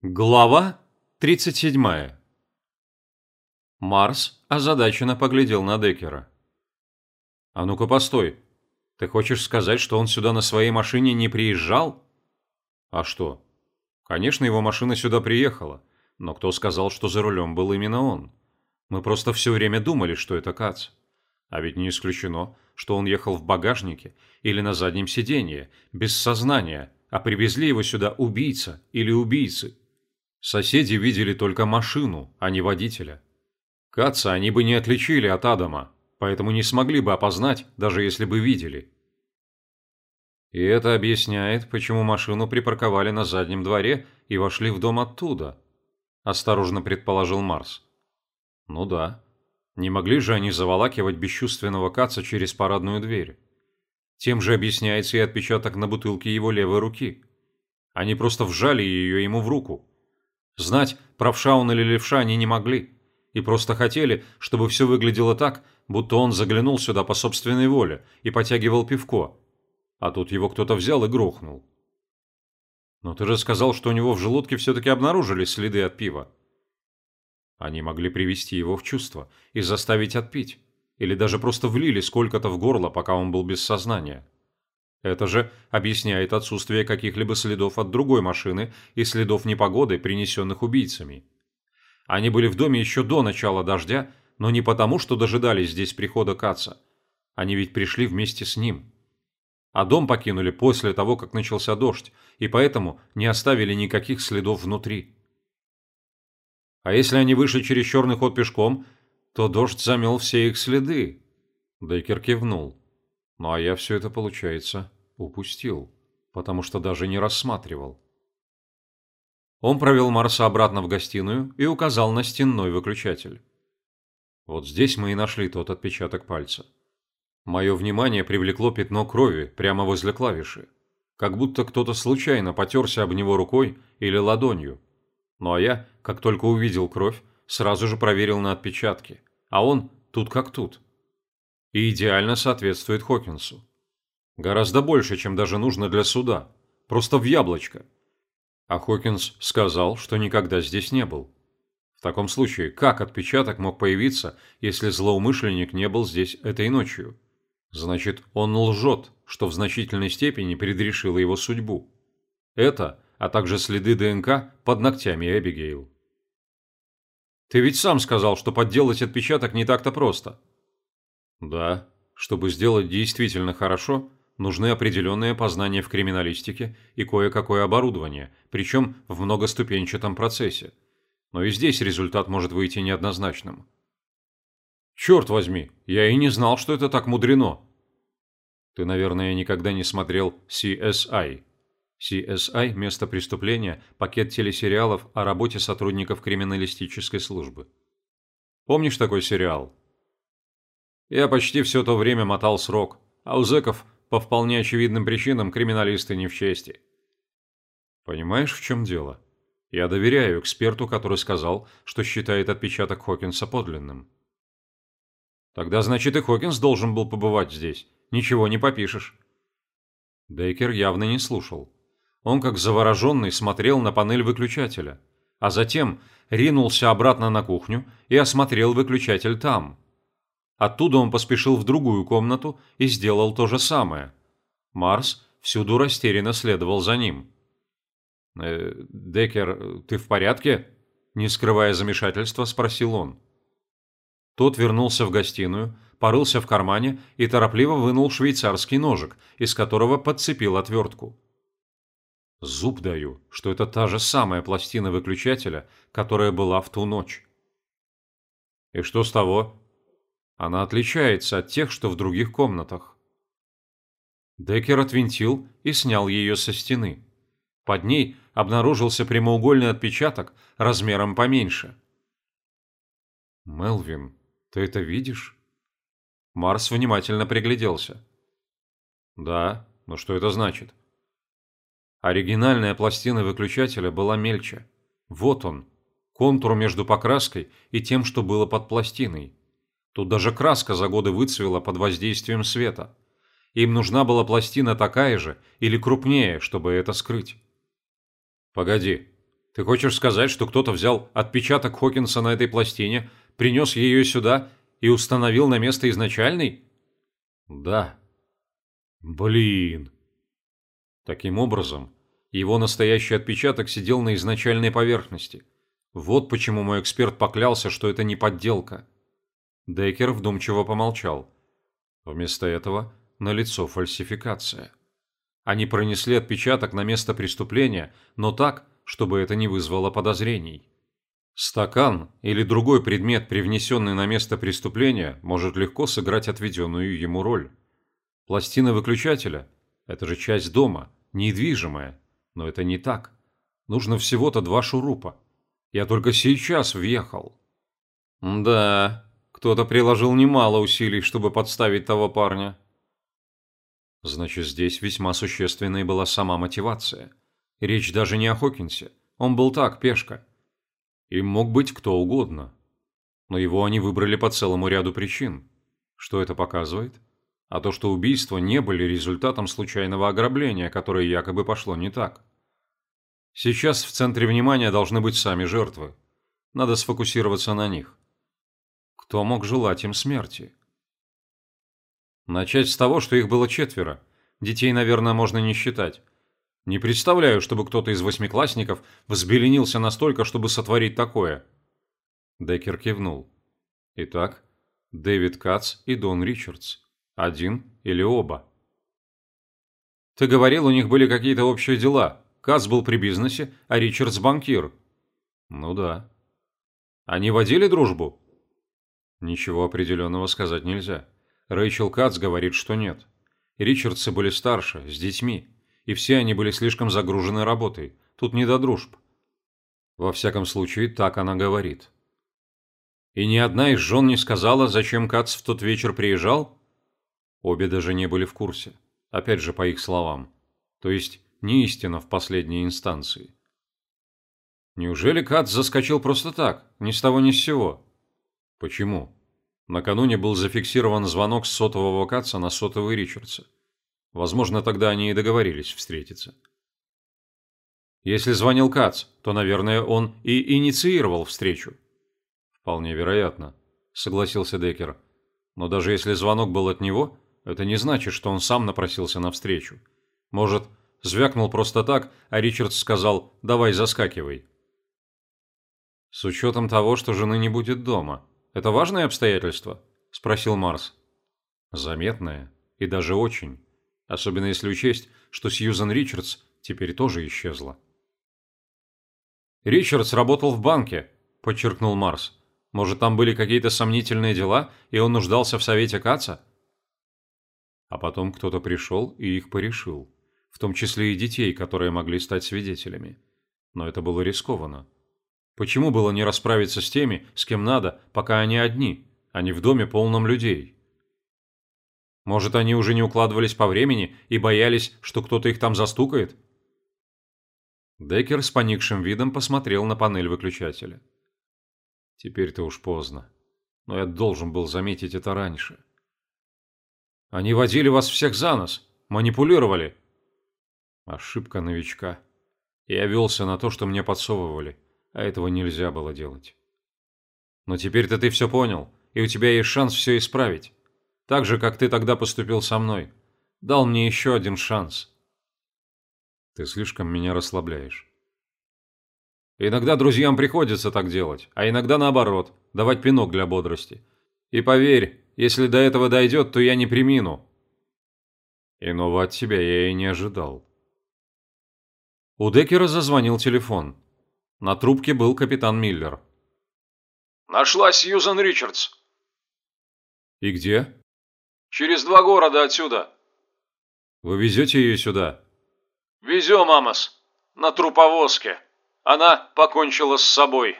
Глава 37. Марс озадаченно поглядел на Деккера. «А ну-ка постой. Ты хочешь сказать, что он сюда на своей машине не приезжал?» «А что?» «Конечно, его машина сюда приехала. Но кто сказал, что за рулем был именно он? Мы просто все время думали, что это Кац. А ведь не исключено, что он ехал в багажнике или на заднем сиденье, без сознания, а привезли его сюда убийца или убийцы. Соседи видели только машину, а не водителя. Каца они бы не отличили от Адама, поэтому не смогли бы опознать, даже если бы видели. И это объясняет, почему машину припарковали на заднем дворе и вошли в дом оттуда, осторожно предположил Марс. Ну да. Не могли же они заволакивать бесчувственного Каца через парадную дверь. Тем же объясняется и отпечаток на бутылке его левой руки. Они просто вжали ее ему в руку. Знать, правша он или левша они не могли. И просто хотели, чтобы все выглядело так, будто он заглянул сюда по собственной воле и потягивал пивко. А тут его кто-то взял и грохнул. Но ты же сказал, что у него в желудке все-таки обнаружились следы от пива. Они могли привести его в чувство и заставить отпить. Или даже просто влили сколько-то в горло, пока он был без сознания. Это же объясняет отсутствие каких-либо следов от другой машины и следов непогоды, принесенных убийцами. Они были в доме еще до начала дождя, но не потому, что дожидались здесь прихода Каца. Они ведь пришли вместе с ним. А дом покинули после того, как начался дождь, и поэтому не оставили никаких следов внутри. А если они вышли через черный ход пешком, то дождь замел все их следы. Дейкер кивнул. Ну а я все это, получается, упустил, потому что даже не рассматривал. Он провел Марса обратно в гостиную и указал на стенной выключатель. Вот здесь мы и нашли тот отпечаток пальца. Мое внимание привлекло пятно крови прямо возле клавиши, как будто кто-то случайно потерся об него рукой или ладонью. Ну а я, как только увидел кровь, сразу же проверил на отпечатки, а он тут как тут и идеально соответствует Хокинсу. Гораздо больше, чем даже нужно для суда. Просто в яблочко. А Хокинс сказал, что никогда здесь не был. В таком случае, как отпечаток мог появиться, если злоумышленник не был здесь этой ночью? Значит, он лжет, что в значительной степени предрешило его судьбу. Это, а также следы ДНК под ногтями Эбигейл. Ты ведь сам сказал, что подделать отпечаток не так-то просто. Да, чтобы сделать действительно хорошо, нужны определенные познания в криминалистике и кое-какое оборудование, причем в многоступенчатом процессе. Но и здесь результат может выйти неоднозначным. Черт возьми, я и не знал, что это так мудрено. Ты, наверное, никогда не смотрел CSI. CSI – место преступления, пакет телесериалов о работе сотрудников криминалистической службы. Помнишь такой сериал? Я почти все то время мотал срок, а у зэков по вполне очевидным причинам криминалисты не в чести. Понимаешь, в чем дело? Я доверяю эксперту, который сказал, что считает отпечаток Хокинса подлинным. Тогда, значит, и Хокинс должен был побывать здесь. Ничего не попишешь. Дейкер явно не слушал. Он, как завороженный, смотрел на панель выключателя, а затем ринулся обратно на кухню и осмотрел выключатель там – Оттуда он поспешил в другую комнату и сделал то же самое. Марс всюду растерянно следовал за ним. «Э, «Деккер, ты в порядке?» Не скрывая замешательства, спросил он. Тот вернулся в гостиную, порылся в кармане и торопливо вынул швейцарский ножик, из которого подцепил отвертку. Зуб даю, что это та же самая пластина выключателя, которая была в ту ночь. «И что с того?» Она отличается от тех, что в других комнатах. Деккер отвинтил и снял ее со стены. Под ней обнаружился прямоугольный отпечаток размером поменьше. «Мелвин, ты это видишь?» Марс внимательно пригляделся. «Да, но что это значит?» Оригинальная пластина выключателя была мельче. Вот он, контур между покраской и тем, что было под пластиной. Тут даже краска за годы выцвела под воздействием света. Им нужна была пластина такая же или крупнее, чтобы это скрыть. Погоди, Ты хочешь сказать, что кто-то взял отпечаток Хокинса на этой пластине, принес ее сюда и установил на место изначальный? Да. Блин. Таким образом, его настоящий отпечаток сидел на изначальной поверхности. Вот почему мой эксперт поклялся, что это не подделка. Деккер вдумчиво помолчал. Вместо этого налицо фальсификация. Они пронесли отпечаток на место преступления, но так, чтобы это не вызвало подозрений. Стакан или другой предмет, привнесенный на место преступления, может легко сыграть отведенную ему роль. Пластина выключателя – это же часть дома, недвижимая, но это не так. Нужно всего-то два шурупа. Я только сейчас въехал. Да, кто-то приложил немало усилий, чтобы подставить того парня. Значит, здесь весьма существенной была сама мотивация. Речь даже не о Хокинсе. Он был так, пешка. Им мог быть кто угодно. Но его они выбрали по целому ряду причин. Что это показывает? А то, что убийства не были результатом случайного ограбления, которое якобы пошло не так. Сейчас в центре внимания должны быть сами жертвы. Надо сфокусироваться на них. Кто мог желать им смерти? Начать с того, что их было четверо. Детей, наверное, можно не считать. Не представляю, чтобы кто-то из восьмиклассников взбеленился настолько, чтобы сотворить такое. Деккер кивнул. Итак, Дэвид Кац и Дон Ричардс. Один или оба? Ты говорил, у них были какие-то общие дела. Кац был при бизнесе, а Ричардс банкир. Ну да. Они водили дружбу? Ничего определенного сказать нельзя. Рэйчел Кац говорит, что нет. Ричардсы были старше, с детьми, и все они были слишком загружены работой. Тут не до дружб. Во всяком случае, так она говорит. И ни одна из жен не сказала, зачем Кац в тот вечер приезжал? Обе даже не были в курсе. Опять же, по их словам. То есть, не истина в последней инстанции. Неужели Кац заскочил просто так, ни с того ни с сего? Почему? Накануне был зафиксирован звонок с сотового Катца на сотовый Ричардса. Возможно, тогда они и договорились встретиться. Если звонил Кац, то, наверное, он и инициировал встречу. Вполне вероятно, согласился Деккер. Но даже если звонок был от него, это не значит, что он сам напросился на встречу. Может, звякнул просто так, а Ричардс сказал «давай заскакивай». С учетом того, что жены не будет дома – это важное обстоятельство?» – спросил Марс. «Заметное. И даже очень. Особенно если учесть, что Сьюзан Ричардс теперь тоже исчезла». «Ричардс работал в банке», – подчеркнул Марс. «Может, там были какие-то сомнительные дела, и он нуждался в совете Каца?» А потом кто-то пришел и их порешил, в том числе и детей, которые могли стать свидетелями. Но это было рискованно. Почему было не расправиться с теми, с кем надо, пока они одни, а не в доме полном людей? Может, они уже не укладывались по времени и боялись, что кто-то их там застукает? Деккер с поникшим видом посмотрел на панель выключателя. Теперь-то уж поздно. Но я должен был заметить это раньше. Они водили вас всех за нос, манипулировали. Ошибка новичка. Я велся на то, что мне подсовывали а этого нельзя было делать. Но теперь-то ты все понял, и у тебя есть шанс все исправить. Так же, как ты тогда поступил со мной. Дал мне еще один шанс. Ты слишком меня расслабляешь. Иногда друзьям приходится так делать, а иногда наоборот, давать пинок для бодрости. И поверь, если до этого дойдет, то я не примину. Иного от тебя я и не ожидал. У Деккера зазвонил телефон. На трубке был капитан Миллер. «Нашла Сьюзан Ричардс». «И где?» «Через два города отсюда». «Вы везете ее сюда?» «Везем, Амос. На труповозке. Она покончила с собой».